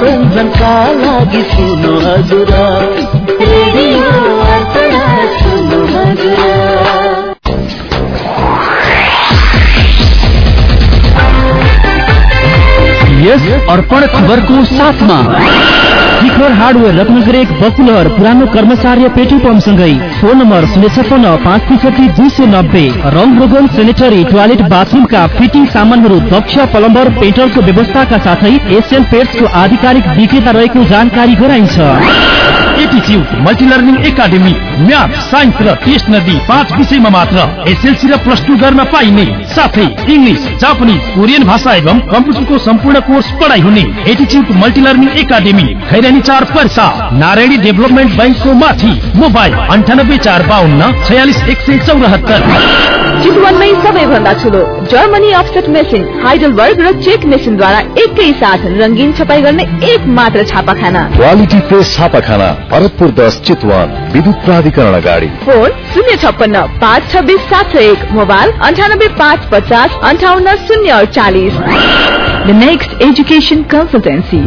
मनोरञ्जनका लागि सुन्नु हजुर। यस अर्पण खबरको साथमा। शिखर हार्डवेयर रत्नगर एक बकुलर पुरानो कर्मचार्य पेट्रोल पम्पसँगै। फोन नम्बर शून्य छप्पन्न पाँच त्रिसठी दुई सय नब्बे। रङ रोगन सेनेटरी टोयलेट बाथरुमका फिटिङ सामानहरू दक्ष प्लम्बर पेट्रोलको व्यवस्थाका साथै एसियन पेट्सको आधिकारिक विक्रेता रहेको जानकारी गराइन्छ। Multi learning academy math science र टेस्ट नदी पाँच विषयमा मात्र एसएलसी र प्लस टू गर्न पाइने। साथै इङ्ग्लिस जापानिज कोरियन भाषा एवं कम्प्युटरको सम्पूर्ण कोर्स पढाइ हुने। एटिच्युट मल्टिलर्निङ एकाडेमी खैरानी चार पर्सा नारायणी डेभलपमेन्ट ब्याङ्कको माथि मोबाइल अन्ठानब्बे चार बाहन्न छयालिस एक सय चौरात्तर। चितवनमै सबैभन्दा ठुलो जर्मनी अफसेट मेसिन हाइडलबर्ग र चेक मेसिनद्वारा एकै साथ रङ्गीन छपाई गर्ने एक मात्र छापाखाना। क्वालिटी प्रेस छापाखाना भरतपुर दस चितवन विद्युत प्राधिकरण अगाडि। फोन शून्य छप्पन्न पाँच छब्बिस सात सय एक मोबाइल अन्ठानब्बे पाँच पचास अन्ठाउन्न शून्य अडचालिस। The next education consultancy.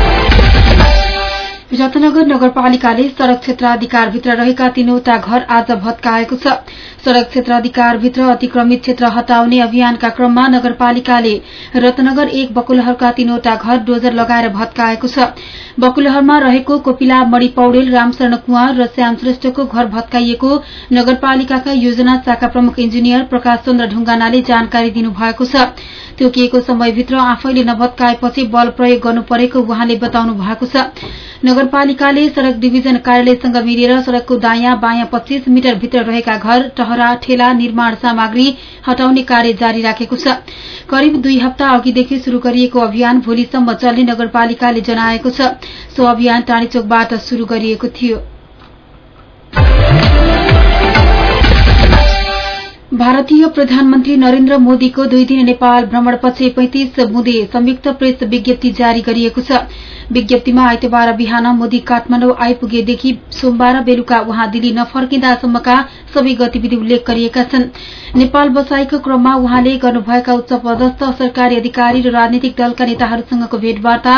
Ratnanagar नगरपालिकाले सड़क क्षेत्राधिकारभित्र रहेका तीनवटा घर आज भत्काएको छ। सड़क क्षेत्राधिकारभित्र अतिक्रमित क्षेत्र हटाउने अभियानका क्रममा नगरपालिकाले रत्नगर एक बकुलहरका तीनवटा घर डोजर लगाएर भत्काएको छ। बकुलहरमा रहेको कोपिला मणि पौडेल रामशरण कुँवर र श्याम श्रेष्ठको घर भत्काइएको नगरपालिकाका योजना शाखा प्रमुख इन्जिनियर प्रकाश चन्द्र ढुङ्गानाले जानकारी दिनुभएको छ। तोकिएको समयभित्र आफैले नभत्काएपछि बल प्रयोग गर्नु परेको उहाँले बताउनु भएको छ। नगरपालिकाले सड़क डिभिजन कार्यालयसँग मिलेर सड़कको दायाँ बायाँ पच्चीस मिटर भित्र रहेका घर टहरा ठेला निर्माण सामग्री हटाउने कार्य जारी राखेको छ। करिब दुई हप्ता अघिदेखि शुरू गरिएको अभियान भोलिसम्म चल्ने नगरपालिकाले जनाएको छ। सो अभियान टाढीचोकबाट शुरू गरिएको थियो। भारतीय प्रधानमन्त्री नरेन्द्र मोदीको दुई दिन नेपाल भ्रमणपछि पैंतिस बुँदे संयुक्त प्रेस विज्ञप्ति जारी गरिएको छ। विज्ञप्तिमा आइतबार बिहान मोदी काठमाडौँ आइपुगेदेखि सोमबार बेलुका उहाँ दिल्ली नफर्किँदासम्मका सबै गतिविधि उल्लेख गरिएका छन्। नेपाल बसाईको क्रममा उहाँले गर्नुभएका उच्च पदस्थ सरकारी अधिकारी र राजनीतिक दलका नेताहरूसँगको भेटवार्ता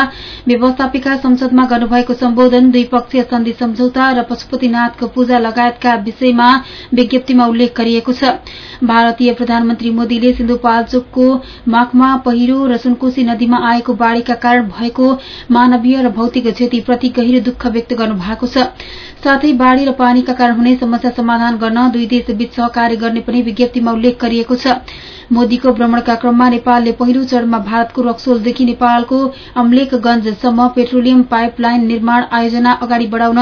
व्यवस्थापिका संसदमा गर्नुभएको सम्बोधन द्विपक्षीय सन्धि सम्झौता र पशुपतिनाथको पूजा लगायतका विषयमा विज्ञप्तिमा उल्लेख गरिएको छ। भारतीय प्रधानमन्त्री मोदीले सिन्धुपाल्चोकको माखमा पहिरो र सुनकोशी नदीमा आएको बाढ़ीका कारण भएको मानवीय र भौतिक क्षतिप्रति गहिरो दुःख व्यक्त गर्नु भएको छ। साथै बाढ़ी र पानीका कारण हुने समस्या समाधान गर्न दुई देशबीच सहकार्य गर्ने पनि विज्ञप्तिमा उल्लेख गरिएको छ। मोदीको भ्रमणका क्रममा नेपालले पहिलो चरणमा भारतको रक्सोलदेखि नेपालको अम्लेखगंजसम्म पेट्रोलियम पाइपलाइन निर्माण आयोजना अगाडि बढ़ाउन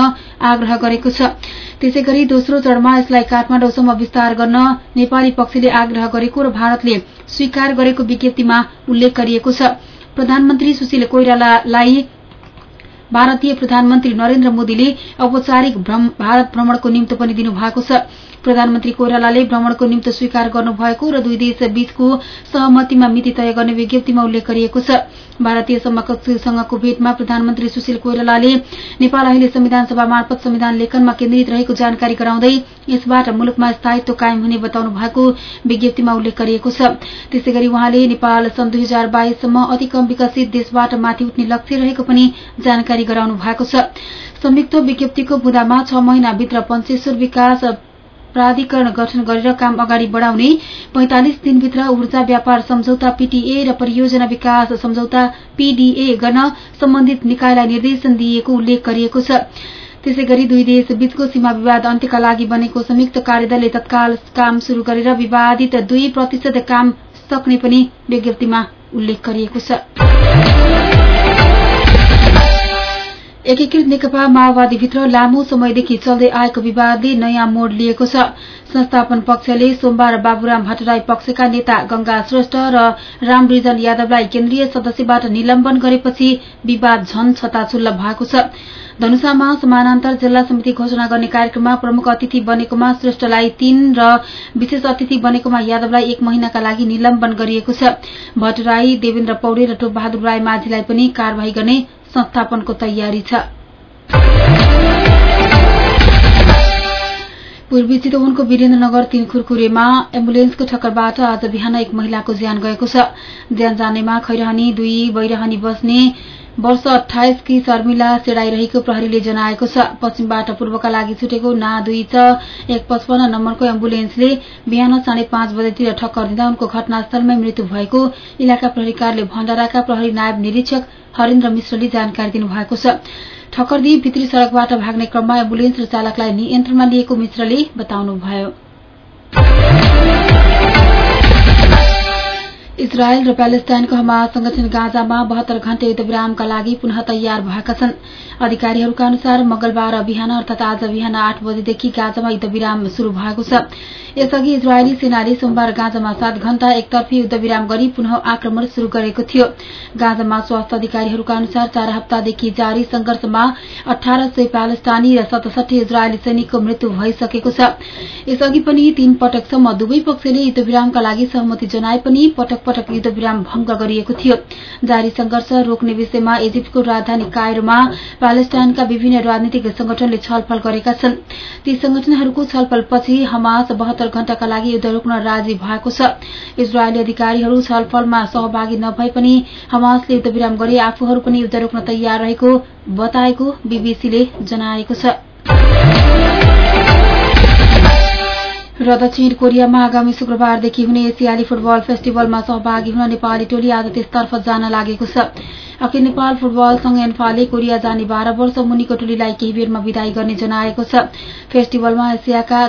आग्रह गरेको छ। त्यसै गरी दोस्रो चरणमा यसलाई काठमाडौँसम्म विस्तार गर्न नेपाली पक्षले आग्रह गरेको र भारतले स्वीकार गरेको विज्ञप्तिमा उल्लेख गरिएको छ। प्रधानमन्त्री सुशील कोइरालालाई भारतीय प्रधानमन्त्री नरेन्द्र मोदीले औपचारिक भारत भ्रमणको निम्तो पनि दिनुभएको छ। प्रधानमन्त्री कोइरालाले भ्रमणको निम्तो स्वीकार गर्नुभएको र दुई देश बीचको सहमतिमा मिति तय गर्ने विज्ञप्तिमा उल्लेख गरिएको छ। भारतीय समकक्षसँगको भेटमा प्रधानमन्त्री सुशील कोइरालाले नेपाल अहिले संविधान सभा मार्फत संविधान लेखनमा केन्द्रित रहेको जानकारी गराउँदै यसबाट मुलुकमा स्थायित्व कायम हुने बताउनु भएको विज्ञप्तिमा उल्लेख गरिएको छ। त्यसै गरी उहाँले नेपाल सन् दुई हजार बाइससम्म अति कम विकसित देशबाट माथि उठ्ने लक्ष्य रहेको पनि जानकारी गराउनु भएको छ। संयुक्त विज्ञप्तिको बुँदामा छ महिनाभित्र पञ्चेश्वर विकास प्राधिकरण गठन गरेर काम अगाडि बढ़ाउने पैंतालिस दिनभित्र ऊर्जा व्यापार सम्झौता पीटीए र परियोजना विकास सम्झौता पीडीए गर्न सम्बन्धित निकायलाई निर्देशन दिइएको उल्लेख गरिएको छ। त्यसै गरी दुई देश बीचको सीमा विवाद अन्त्यका लागि बनेको संयुक्त कार्यदलले तत्काल काम शुरू गरेर विवादित दुई प्रतिशत काम सक्ने पनि विज्ञप्तिमा उल्लेख गरिएको छ। एकीकृत नेकपा माओवादीभित्र लामो समयदेखि चल्दै आएको विवादले नयाँ मोड़ लिएको छ। संस्थापन पक्षले सोमबार बाबुराम भट्टराई पक्षका नेता गंगा श्रेष्ठ र रामरिजन यादवलाई केन्द्रीय सदस्यबाट निलम्बन गरेपछि विवाद झन छताछुल्ल भएको छ। धनुषामा समानान्तर जिल्ला समिति घोषणा गर्ने कार्यक्रममा प्रमुख अतिथि बनेकोमा श्रेष्ठलाई तीन र विशेष अतिथि बनेकोमा यादवलाई एक महिनाका लागि निलम्बन गरिएको छ। भट्टराई देवेन्द्र पौडे र टोपबहादुर राई माझीलाई पनि कार्यवाही गर्ने संस्थापनको तयारी छ। पूर्वी चितवनको वीरेन्द्रनगर तीन खुरखुरेमा एम्बुलेन्सको ठक्करबाट आज बिहान एक महिलाको ज्यान गएको छ। ज्यान जानेमा खैरहनी दुई बैरहनी बस्ने वर्ष अठाइसकी शर्मिला सेडाइरहेको प्रहरीले जनाएको छ। पश्चिमबाट पूर्वका लागि छुटेको ना दुई छ एक पचपन्न नम्बरको एम्बुलेन्सले बिहान साढे पाँच बजेतिर ठक्कर दिँदा उनको घटनास्थलमै मृत्यु भएको इलाका प्रहरी कार्यालय भण्डाराका प्रहरी नायब निरीक्षक हरेन्द्र मिश्रले जानकारी दिनुभएको छ। ठक्कर दिई भित्री सड़कबाट भाग्ने क्रममा एम्बुलेन्स र चालकलाई नियन्त्रणमा लिएको मिश्रले बताउनुभयो। इजरायल र प्यालेस्टाइनको हमास संगठन गाजामा बहत्तर घण्टे युद्धविरामका लागि पुनः तयार भएका छन्। अधिकारीहरूका अनुसार मंगलबार बिहान अर्थात आज बिहान आठ बजेदेखि गाजामा युद्धविराम शुरू भएको छ। यसअघि इजरायली सेनाले सोमबार गाजामा सात घण्टा एकतर्फी युद्धविराम गरी पुनः आक्रमण शुरू गरेको थियो। गाजामा स्वास्थ्य अधिकारीहरूका अनुसार चार हप्तादेखि जारी संघर्षमा अठार सय प्यालेस्टानी र सतसठी इजरायली सैनिकको मृत्यु भइसकेको छ। यसअघि पनि तीन पटकसम्म दुवै पक्षले युद्धविरामका लागि सहमति जनाए पनि पटक पटक युद्धविराम भंग गरिएको थियो। जारी संघर्ष रोक्ने विषयमा इजिप्टको राजधानी कायरोमा प्यालेस्टाइनका विभिन्न राजनीतिक संगठनले छलफल गरेका छन्। ती संगठनहरूको छलफलपछि हमास बहत्तर घण्टाका लागि युद्ध रोक्न राजी भएको छ। इजरायली अधिकारीहरू छलफलमा सहभागी नभए पनि हमासले युद्धविराम गरी आफूहरू पनि युद्ध रोक्न तयार रहेको बताएको बीबीसीले जनाएको छ। र दक्षिण कोरियामा आगामी शुक्रबारदेखि हुने एसियाली फुटबल फेस्टिभलमा सहभागी हुन नेपाली टोली आज त्यसतर्फ जान लागेको छ। अखिल नेपाल फुटबल संघ एन्फाले कोरिया जाने बाह्र वर्ष मुनिको टोलीलाई केही बेरमा विदाई गर्ने जनाएको छ। फेस्टिभलमा एसियाका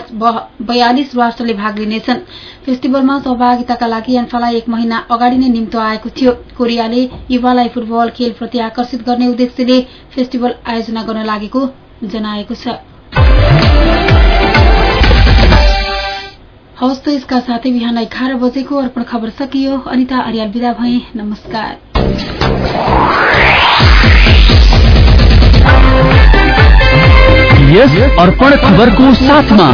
बयालिस राष्ट्रले भाग लिनेछन्। फेस्टिभलमा सहभागिताका लागि एन्फालाई एक महिना अगाडि नै निम्तो आएको थियो। कोरियाले युवालाई फुटबल खेलप्रति आकर्षित गर्ने उद्देश्यले फेस्टिभल आयोजना गर्न लागेको जनाएको छ। हवस् त यसका साथै बिहान एघार बजेको अर्पण खबर सकियो। अनिता अर्याल विदा भए। नमस्कार। यस अर्पण खबरको साथमा।